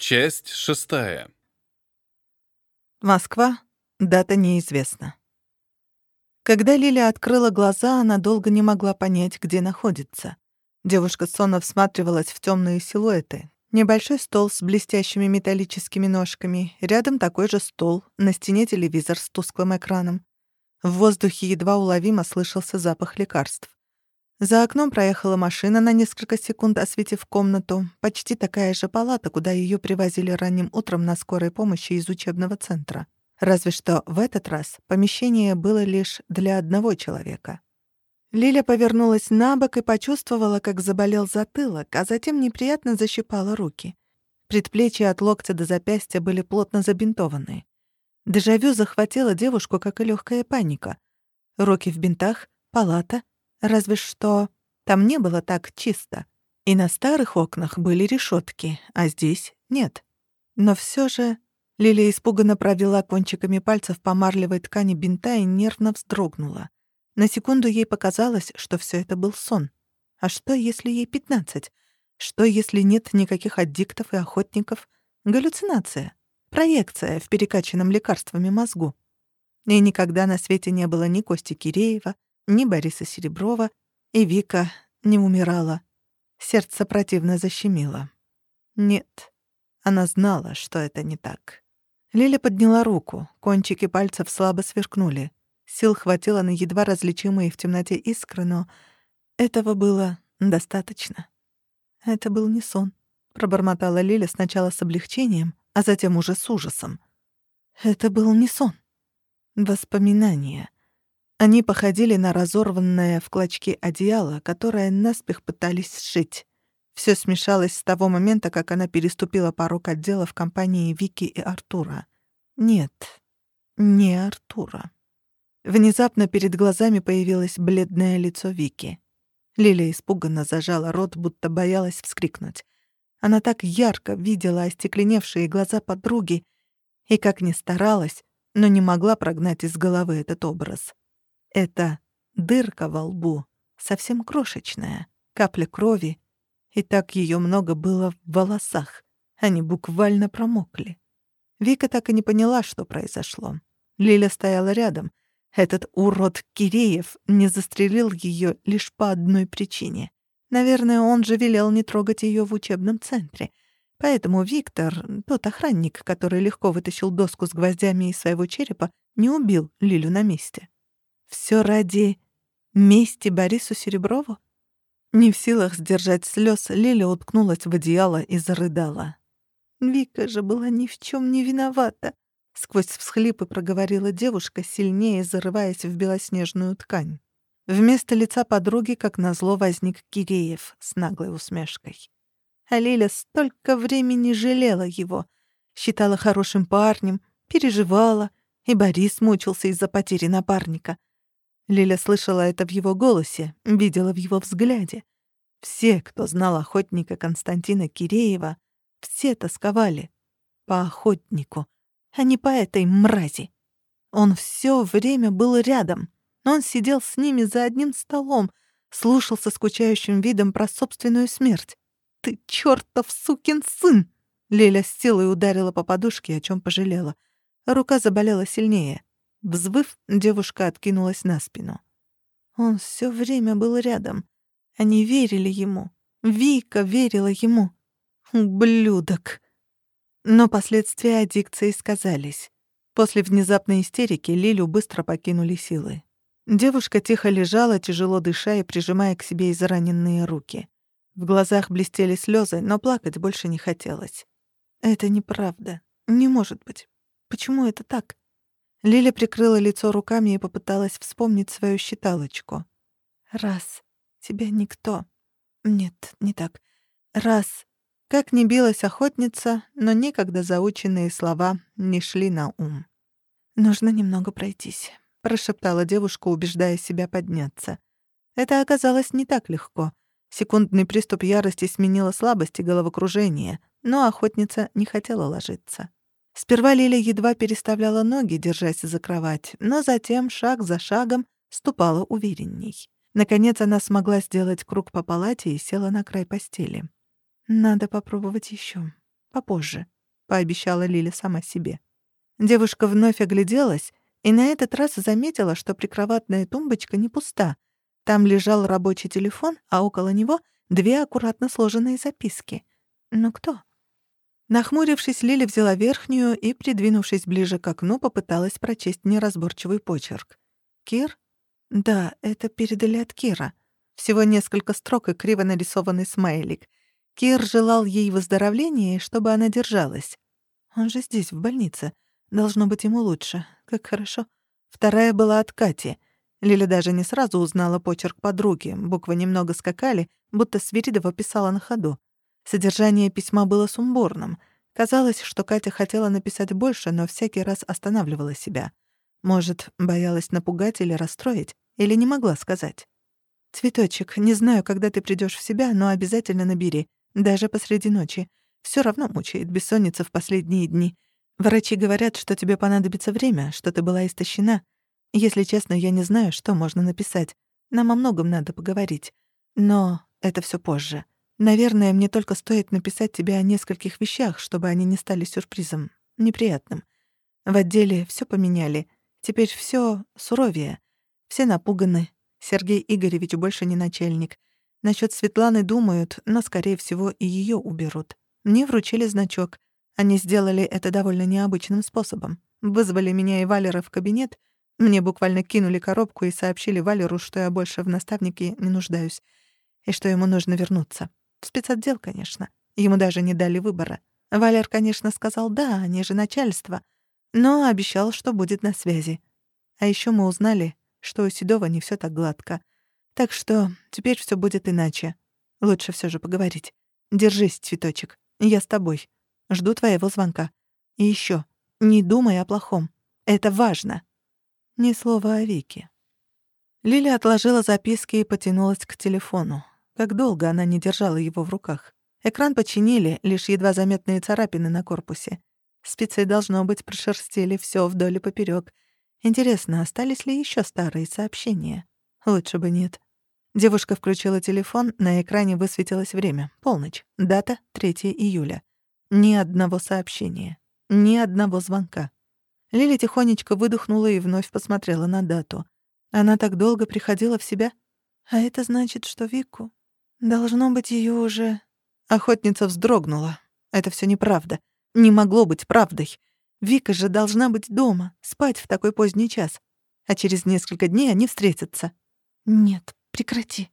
Часть шестая. Москва. Дата неизвестна. Когда Лиля открыла глаза, она долго не могла понять, где находится. Девушка сонно всматривалась в темные силуэты. Небольшой стол с блестящими металлическими ножками, рядом такой же стол, на стене телевизор с тусклым экраном. В воздухе едва уловимо слышался запах лекарств. За окном проехала машина на несколько секунд, осветив комнату. Почти такая же палата, куда ее привозили ранним утром на скорой помощи из учебного центра. Разве что в этот раз помещение было лишь для одного человека. Лиля повернулась на бок и почувствовала, как заболел затылок, а затем неприятно защипала руки. Предплечья от локтя до запястья были плотно забинтованы. Дежавю захватила девушку, как и легкая паника. Руки в бинтах, палата — Разве что там не было так чисто. И на старых окнах были решетки, а здесь нет. Но все же Лилия испуганно провела кончиками пальцев по марлевой ткани бинта и нервно вздрогнула. На секунду ей показалось, что все это был сон. А что, если ей пятнадцать? Что, если нет никаких аддиктов и охотников? Галлюцинация. Проекция в перекачанном лекарствами мозгу. И никогда на свете не было ни Кости Киреева, ни Бориса Сереброва, и Вика не умирала. Сердце противно защемило. Нет, она знала, что это не так. Лиля подняла руку, кончики пальцев слабо сверкнули. Сил хватило на едва различимые в темноте искры, но этого было достаточно. Это был не сон, пробормотала Лиля сначала с облегчением, а затем уже с ужасом. Это был не сон. Воспоминания — они походили на разорванное в клочки одеяло, которое наспех пытались сшить. Все смешалось с того момента, как она переступила порог отдела в компании Вики и Артура. Нет, не Артура. Внезапно перед глазами появилось бледное лицо Вики. Лиля испуганно зажала рот, будто боялась вскрикнуть. Она так ярко видела остекленевшие глаза подруги и, как ни старалась, но не могла прогнать из головы этот образ. Это дырка во лбу, совсем крошечная, капля крови, и так ее много было в волосах. Они буквально промокли. Вика так и не поняла, что произошло. Лиля стояла рядом. Этот урод Киреев не застрелил ее лишь по одной причине. Наверное, он же велел не трогать ее в учебном центре. Поэтому Виктор, тот охранник, который легко вытащил доску с гвоздями из своего черепа, не убил Лилю на месте. Все ради мести Борису Сереброву? Не в силах сдержать слез, Лиля уткнулась в одеяло и зарыдала. Вика же была ни в чем не виновата. Сквозь всхлипы проговорила девушка, сильнее зарываясь в белоснежную ткань. Вместо лица подруги, как назло, возник Киреев с наглой усмешкой. А Лиля столько времени жалела его, считала хорошим парнем, переживала, и Борис мучился из-за потери напарника. Лиля слышала это в его голосе, видела в его взгляде. Все, кто знал охотника Константина Киреева, все тосковали по охотнику, а не по этой мрази. Он все время был рядом. Он сидел с ними за одним столом, слушал со скучающим видом про собственную смерть. «Ты чертов сукин сын!» Лиля с силой ударила по подушке, о чем пожалела. Рука заболела сильнее. Взвыв, девушка откинулась на спину. Он все время был рядом. Они верили ему. Вика верила ему. Ублюдок. Но последствия аддикции сказались. После внезапной истерики Лилю быстро покинули силы. Девушка тихо лежала, тяжело дыша и прижимая к себе израненные руки. В глазах блестели слезы, но плакать больше не хотелось. Это неправда. Не может быть. Почему это так? Лиля прикрыла лицо руками и попыталась вспомнить свою считалочку. «Раз. Тебя никто. Нет, не так. Раз. Как ни билась охотница, но никогда заученные слова не шли на ум. «Нужно немного пройтись», — прошептала девушка, убеждая себя подняться. Это оказалось не так легко. Секундный приступ ярости сменила слабость и головокружение, но охотница не хотела ложиться. Сперва Лиля едва переставляла ноги, держась за кровать, но затем шаг за шагом ступала уверенней. Наконец она смогла сделать круг по палате и села на край постели. «Надо попробовать еще. попозже», — пообещала Лиля сама себе. Девушка вновь огляделась и на этот раз заметила, что прикроватная тумбочка не пуста. Там лежал рабочий телефон, а около него две аккуратно сложенные записки. «Ну кто?» Нахмурившись, Лиля взяла верхнюю и, придвинувшись ближе к окну, попыталась прочесть неразборчивый почерк. «Кир?» «Да, это передали от Кира». Всего несколько строк и криво нарисованный смайлик. Кир желал ей выздоровления, чтобы она держалась. Он же здесь, в больнице. Должно быть ему лучше. Как хорошо. Вторая была от Кати. Лиля даже не сразу узнала почерк подруги. Буквы немного скакали, будто Свиридова писала на ходу. Содержание письма было сумбурным. Казалось, что Катя хотела написать больше, но всякий раз останавливала себя. Может, боялась напугать или расстроить, или не могла сказать. «Цветочек, не знаю, когда ты придёшь в себя, но обязательно набери. Даже посреди ночи. Всё равно мучает бессонница в последние дни. Врачи говорят, что тебе понадобится время, что ты была истощена. Если честно, я не знаю, что можно написать. Нам о многом надо поговорить. Но это всё позже. Наверное, мне только стоит написать тебе о нескольких вещах, чтобы они не стали сюрпризом, неприятным. В отделе всё поменяли. Теперь всё суровее. Все напуганы. Сергей Игоревич больше не начальник. Насчёт Светланы думают, но, скорее всего, и её уберут. Мне вручили значок. Они сделали это довольно необычным способом. Вызвали меня и Валера в кабинет. Мне буквально кинули коробку и сообщили Валеру, что я больше в наставнике не нуждаюсь и что ему нужно вернуться. В спецотдел, конечно. Ему даже не дали выбора. Валер, конечно, сказал «да», они же начальство, но обещал, что будет на связи. А еще мы узнали, что у Седова не все так гладко. Так что теперь все будет иначе. Лучше все же поговорить. Держись, цветочек. Я с тобой. Жду твоего звонка. И еще, не думай о плохом. Это важно. Ни слова о Вике. Лиля отложила записки и потянулась к телефону. Как долго она не держала его в руках. Экран починили, лишь едва заметные царапины на корпусе. Спецы, должно быть, прошерстили все вдоль и поперёк. Интересно, остались ли еще старые сообщения? Лучше бы нет. Девушка включила телефон, на экране высветилось время. Полночь. Дата — 3 июля. Ни одного сообщения. Ни одного звонка. Лиля тихонечко выдохнула и вновь посмотрела на дату. Она так долго приходила в себя. А это значит, что Вику Должно быть, ее уже... Охотница вздрогнула. Это все неправда. Не могло быть правдой. Вика же должна быть дома, спать в такой поздний час. А через несколько дней они встретятся. Нет, прекрати.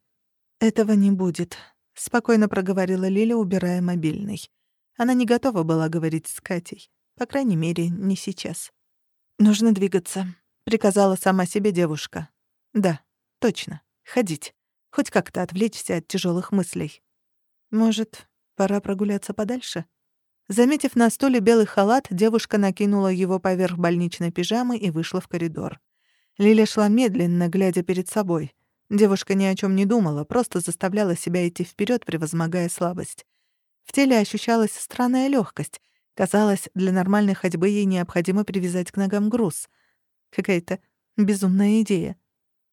Этого не будет, спокойно проговорила Лиля, убирая мобильный. Она не готова была говорить с Катей. По крайней мере, не сейчас. «Нужно двигаться», — приказала сама себе девушка. «Да, точно. Ходить. Хоть как-то отвлечься от тяжелых мыслей. Может, пора прогуляться подальше? Заметив на стуле белый халат, девушка накинула его поверх больничной пижамы и вышла в коридор. Лиля шла медленно, глядя перед собой. Девушка ни о чем не думала, просто заставляла себя идти вперед, превозмогая слабость. В теле ощущалась странная легкость. Казалось, для нормальной ходьбы ей необходимо привязать к ногам груз. Какая-то безумная идея.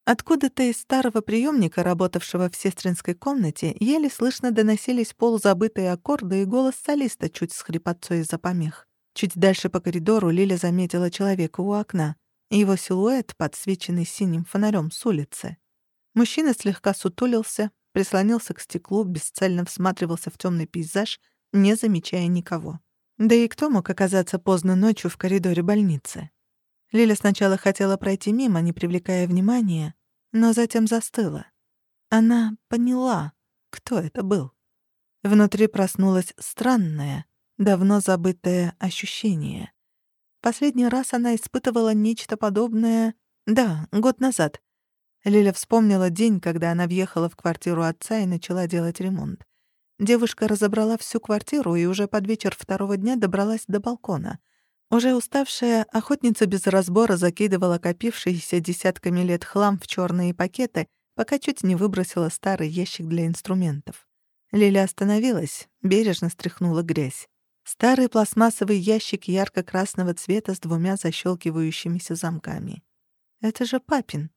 Откуда-то из старого приемника, работавшего в сестринской комнате, еле слышно доносились полузабытые аккорды и голос солиста чуть с хрипотцой из-за помех. Чуть дальше по коридору Лиля заметила человека у окна. Его силуэт, подсвеченный синим фонарем с улицы. Мужчина слегка сутулился, прислонился к стеклу, бесцельно всматривался в темный пейзаж, не замечая никого. Да и кто мог оказаться поздно ночью в коридоре больницы? Лиля сначала хотела пройти мимо, не привлекая внимания, но затем застыла. Она поняла, кто это был. Внутри проснулось странное, давно забытое ощущение. Последний раз она испытывала нечто подобное, да, год назад. Лиля вспомнила день, когда она въехала в квартиру отца и начала делать ремонт. Девушка разобрала всю квартиру и уже под вечер второго дня добралась до балкона — уже уставшая, охотница без разбора закидывала копившийся десятками лет хлам в черные пакеты, пока чуть не выбросила старый ящик для инструментов. Лиля остановилась, бережно стряхнула грязь. Старый пластмассовый ящик ярко-красного цвета с двумя защелкивающимися замками. Это же папин.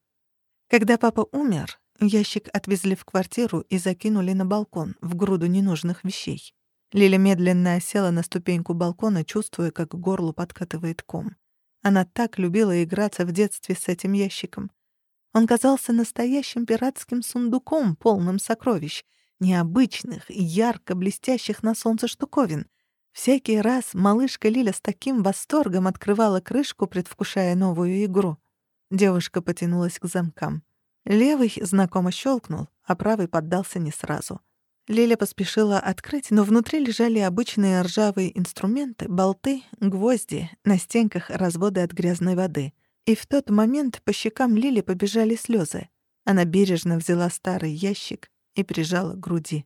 Когда папа умер, ящик отвезли в квартиру и закинули на балкон, в груду ненужных вещей. Лиля медленно села на ступеньку балкона, чувствуя, как к горлу подкатывает ком. Она так любила играться в детстве с этим ящиком. Он казался настоящим пиратским сундуком, полным сокровищ, необычных ярко блестящих на солнце штуковин. Всякий раз малышка Лиля с таким восторгом открывала крышку, предвкушая новую игру. Девушка потянулась к замкам. Левый знакомо щелкнул, а правый поддался не сразу. Лиля поспешила открыть, но внутри лежали обычные ржавые инструменты, болты, гвозди, на стенках разводы от грязной воды. И в тот момент по щекам Лили побежали слезы. Она бережно взяла старый ящик и прижала к груди.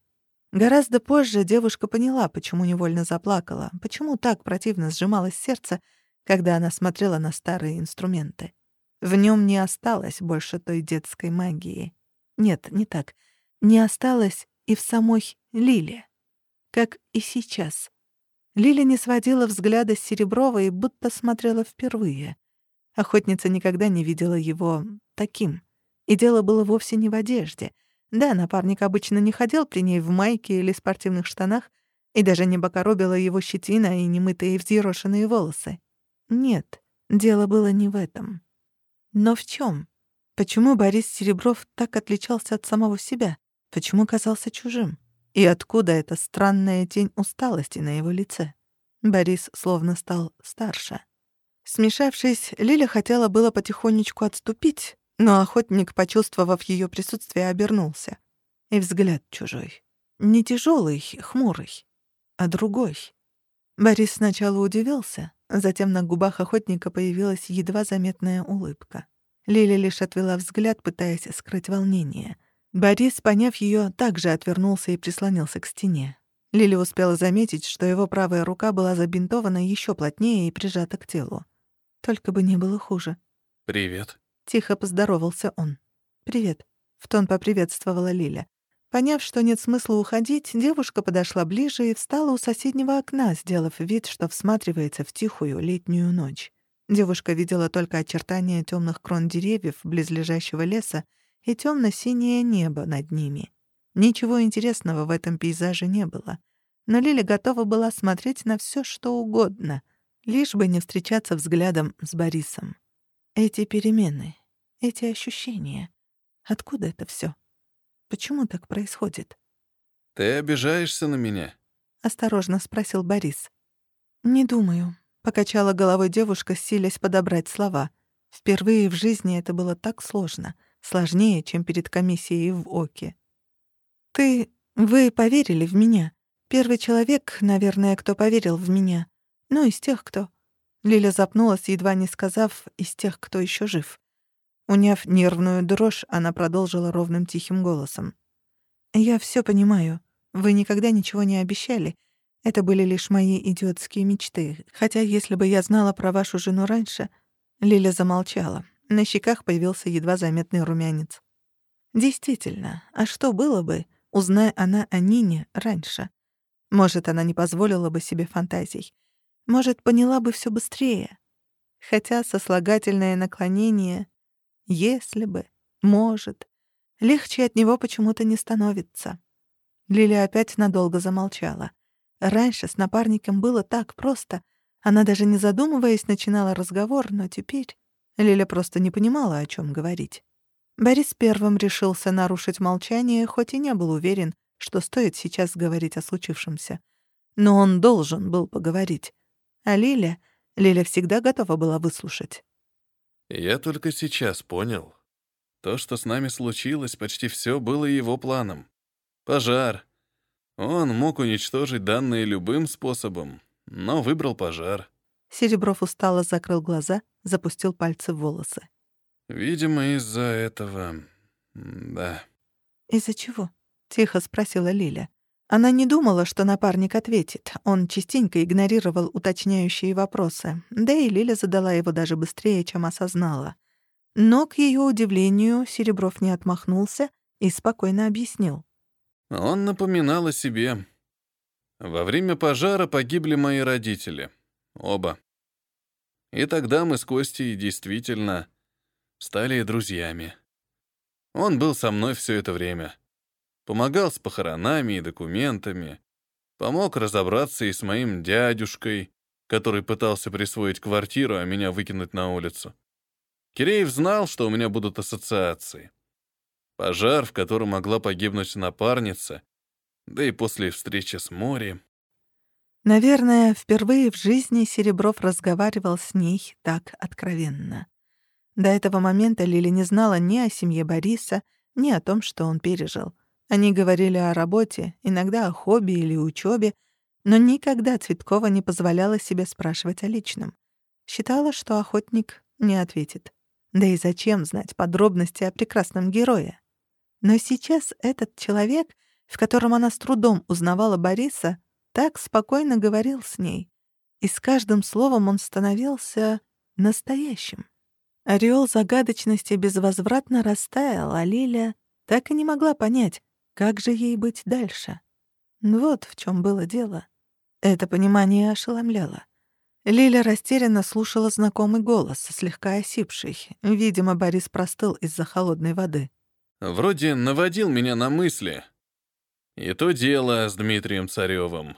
Гораздо позже девушка поняла, почему невольно заплакала, почему так противно сжималось сердце, когда она смотрела на старые инструменты. В нем не осталось больше той детской магии. Нет, не так. Не осталось и в самой Лиле. Как и сейчас. Лиля не сводила взгляда с Сереброва и будто смотрела впервые. Охотница никогда не видела его таким. И дело было вовсе не в одежде. Да, напарник обычно не ходил при ней в майке или спортивных штанах, и даже не бокоробила его щетина и немытые взъерошенные волосы. Нет, дело было не в этом. Но в чем? Почему Борис Серебров так отличался от самого себя? Почему казался чужим? И откуда эта странная тень усталости на его лице? Борис словно стал старше. Смешавшись, Лиля хотела было потихонечку отступить, но охотник, почувствовав ее присутствие, обернулся. И взгляд чужой. Не тяжелый, хмурый, а другой. Борис сначала удивился, затем на губах охотника появилась едва заметная улыбка. Лиля лишь отвела взгляд, пытаясь скрыть волнение — Борис, поняв ее, также отвернулся и прислонился к стене. Лили успела заметить, что его правая рука была забинтована еще плотнее и прижата к телу. Только бы не было хуже. «Привет», — тихо поздоровался он. «Привет», — в тон поприветствовала Лиля. Поняв, что нет смысла уходить, девушка подошла ближе и встала у соседнего окна, сделав вид, что всматривается в тихую летнюю ночь. Девушка видела только очертания темных крон деревьев близлежащего леса и темно-синее небо над ними. Ничего интересного в этом пейзаже не было. Но Лиля готова была смотреть на все, что угодно, лишь бы не встречаться взглядом с Борисом. Эти перемены, эти ощущения. Откуда это все? Почему так происходит? «Ты обижаешься на меня?» — осторожно спросил Борис. «Не думаю», — покачала головой девушка, силясь подобрать слова. Впервые в жизни это было так сложно — Сложнее, чем перед комиссией в ОКе. «Ты... Вы поверили в меня. Первый человек, наверное, кто поверил в меня. Ну, из тех, кто...» Лиля запнулась, едва не сказав «из тех, кто еще жив». Уняв нервную дрожь, она продолжила ровным тихим голосом. «Я все понимаю. Вы никогда ничего не обещали. Это были лишь мои идиотские мечты. Хотя, если бы я знала про вашу жену раньше...» Лиля замолчала. На щеках появился едва заметный румянец. Действительно, а что было бы, узная она о Нине раньше? Может, она не позволила бы себе фантазий. Может, поняла бы все быстрее. Хотя сослагательное наклонение «если бы», «может», легче от него почему-то не становится. Лиля опять надолго замолчала. Раньше с напарником было так просто. Она даже не задумываясь начинала разговор, но теперь... Лиля просто не понимала, о чем говорить. Борис первым решился нарушить молчание, хоть и не был уверен, что стоит сейчас говорить о случившемся. Но он должен был поговорить. А Лиля... Лиля всегда готова была выслушать. «Я только сейчас понял. То, что с нами случилось, почти все было его планом. Пожар. Он мог уничтожить данные любым способом, но выбрал пожар. Серебров устало закрыл глаза, запустил пальцы в волосы. «Видимо, из-за этого... да». «Из-за чего?» — тихо спросила Лиля. Она не думала, что напарник ответит. Он частенько игнорировал уточняющие вопросы, да и Лиля задала его даже быстрее, чем осознала. Но, к ее удивлению, Серебров не отмахнулся и спокойно объяснил. Он напоминал о себе. Во время пожара погибли мои родители. Оба. И тогда мы с Костей действительно стали друзьями. Он был со мной все это время. Помогал с похоронами и документами. Помог разобраться и с моим дядюшкой, который пытался присвоить квартиру, а меня выкинуть на улицу. Киреев знал, что у меня будут ассоциации. Пожар, в котором могла погибнуть напарница, да и после встречи с Мори. Наверное, впервые в жизни Серебров разговаривал с ней так откровенно. До этого момента Лили не знала ни о семье Бориса, ни о том, что он пережил. Они говорили о работе, иногда о хобби или учебе, но никогда Цветкова не позволяла себе спрашивать о личном. Считала, что охотник не ответит. Да и зачем знать подробности о прекрасном герое? Но сейчас этот человек, в котором она с трудом узнавала Бориса, так спокойно говорил с ней, и с каждым словом он становился настоящим. Ореол загадочности безвозвратно растаял, а Лиля так и не могла понять, как же ей быть дальше. Вот в чем было дело. Это понимание ошеломляло. Лиля растерянно слушала знакомый голос, слегка осипший. Видимо, Борис простыл из-за холодной воды. Вроде наводил меня на мысли. И то дело с Дмитрием Царевым.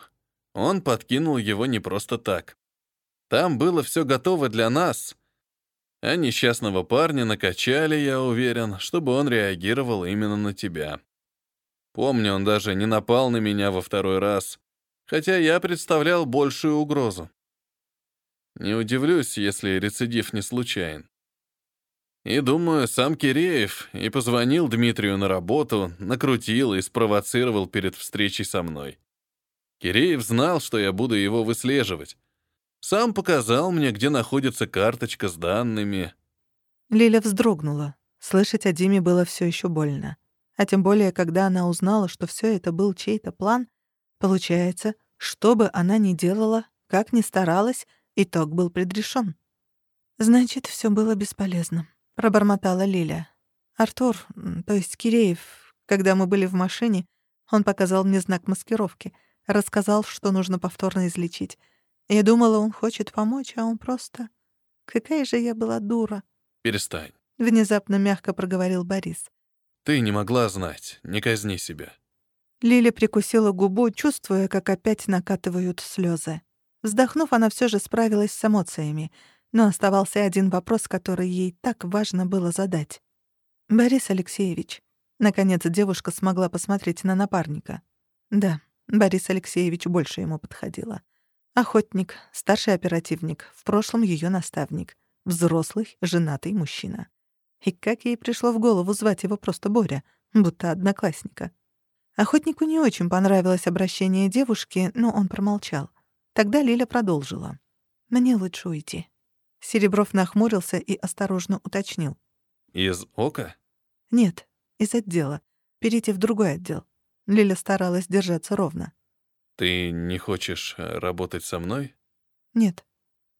Он подкинул его не просто так. Там было все готово для нас. А несчастного парня накачали, я уверен, чтобы он реагировал именно на тебя. Помню, он даже не напал на меня во второй раз, хотя я представлял большую угрозу. Не удивлюсь, если рецидив не случайен. И думаю, сам Киреев и позвонил Дмитрию на работу, накрутил и спровоцировал перед встречей со мной. Киреев знал, что я буду его выслеживать. Сам показал мне, где находится карточка с данными. Лиля вздрогнула. Слышать о Диме было все еще больно. А тем более, когда она узнала, что все это был чей-то план, получается, что бы она ни делала, как ни старалась, итог был предрешен. «Значит, все было бесполезно», — пробормотала Лиля. «Артур, то есть Киреев, когда мы были в машине, он показал мне знак маскировки, рассказал, что нужно повторно излечить. Я думала, он хочет помочь, а он просто... Какая же я была дура!» «Перестань», — внезапно мягко проговорил Борис. Ты не могла знать, не казни себя. Лиля прикусила губу, чувствуя, как опять накатывают слезы. Вздохнув, она все же справилась с эмоциями, но оставался один вопрос, который ей так важно было задать. «Борис Алексеевич». Наконец девушка смогла посмотреть на напарника. Да, Борис Алексеевич больше ему подходила. Охотник, старший оперативник, в прошлом ее наставник, взрослый, женатый мужчина. И как ей пришло в голову звать его просто Боря, будто одноклассника. Охотнику не очень понравилось обращение девушки, но он промолчал. Тогда Лиля продолжила. «Мне лучше уйти». Серебров нахмурился и осторожно уточнил. «Из ока?» «Нет, из отдела. Перейти в другой отдел». Лиля старалась держаться ровно. «Ты не хочешь э, работать со мной?» «Нет».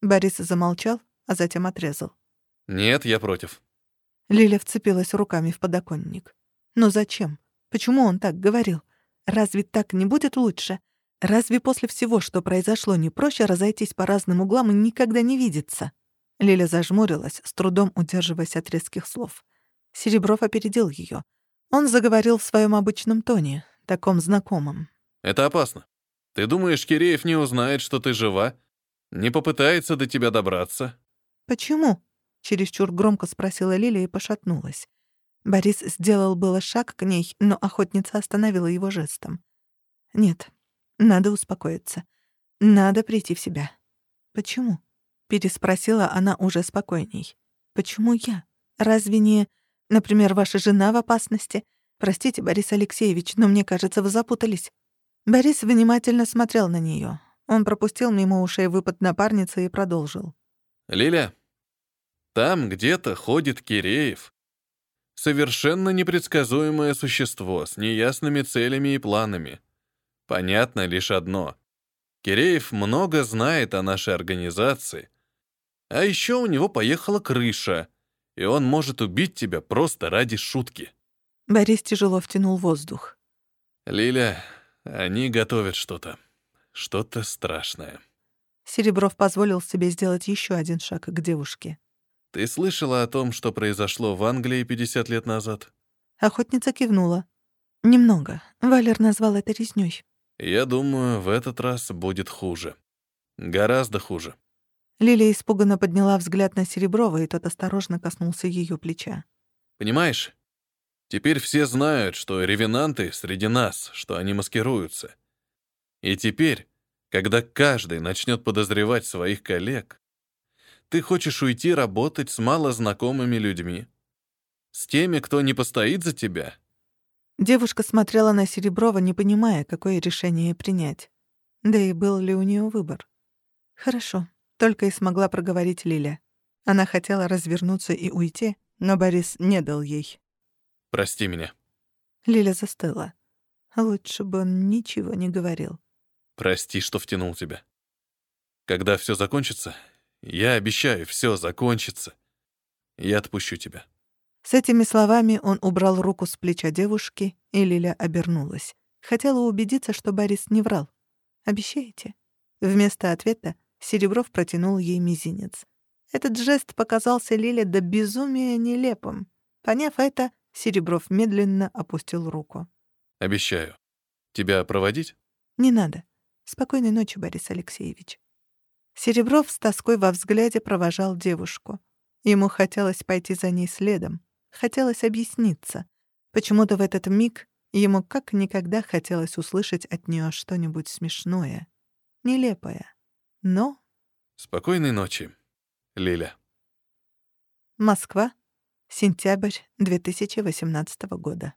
Борис замолчал, а затем отрезал. «Нет, я против». Лиля вцепилась руками в подоконник. Но зачем? Почему он так говорил? Разве так не будет лучше? Разве после всего, что произошло, не проще разойтись по разным углам и никогда не видеться? Лиля зажмурилась, с трудом удерживаясь от резких слов. Серебров опередил ее. Он заговорил в своем обычном тоне, таком знакомом. «Это опасно. Ты думаешь, Киреев не узнает, что ты жива? Не попытается до тебя добраться?» «Почему?» Чересчур громко спросила Лилия и пошатнулась. Борис сделал было шаг к ней, но охотница остановила его жестом. «Нет, надо успокоиться. Надо прийти в себя». «Почему?» — переспросила она уже спокойней. «Почему я? Разве не, например, ваша жена в опасности? Простите, Борис Алексеевич, но мне кажется, вы запутались». Борис внимательно смотрел на нее. Он пропустил мимо ушей выпад напарницы и продолжил. «Лиля, там где-то ходит Киреев. Совершенно непредсказуемое существо с неясными целями и планами. Понятно лишь одно. Киреев много знает о нашей организации. А еще у него поехала крыша, и он может убить тебя просто ради шутки. Борис тяжело втянул воздух. Лиля, они готовят что-то. Что-то страшное. Серебров позволил себе сделать еще один шаг к девушке. Ты слышала о том, что произошло в Англии 50 лет назад? Охотница кивнула. Немного. Валер назвал это резнёй. Я думаю, в этот раз будет хуже. Гораздо хуже. Лилия испуганно подняла взгляд на Сереброва, и тот осторожно коснулся ее плеча. Понимаешь? Теперь все знают, что ревенанты среди нас, что они маскируются. И теперь, когда каждый начнет подозревать своих коллег, ты хочешь уйти работать с малознакомыми людьми, с теми, кто не постоит за тебя. Девушка смотрела на Сереброва, не понимая, какое решение принять. Да и был ли у нее выбор. Хорошо, только и смогла проговорить Лиля. Она хотела развернуться и уйти, но Борис не дал ей. «Прости меня». Лиля застыла. Лучше бы он ничего не говорил. «Прости, что втянул тебя. Когда все закончится, я обещаю, все закончится. Я отпущу тебя». С этими словами он убрал руку с плеча девушки, и Лиля обернулась. Хотела убедиться, что Борис не врал. «Обещаете?» Вместо ответа Серебров протянул ей мизинец. Этот жест показался Лиле до безумия нелепым. Поняв это, Серебров медленно опустил руку. «Обещаю. Тебя проводить?» «Не надо. Спокойной ночи, Борис Алексеевич». Серебров с тоской во взгляде провожал девушку. Ему хотелось пойти за ней следом. Хотелось объясниться. Почему-то в этот миг ему как никогда хотелось услышать от нее что-нибудь смешное, нелепое. Но... Спокойной ночи, Лиля. Москва. Сентябрь 2018 года.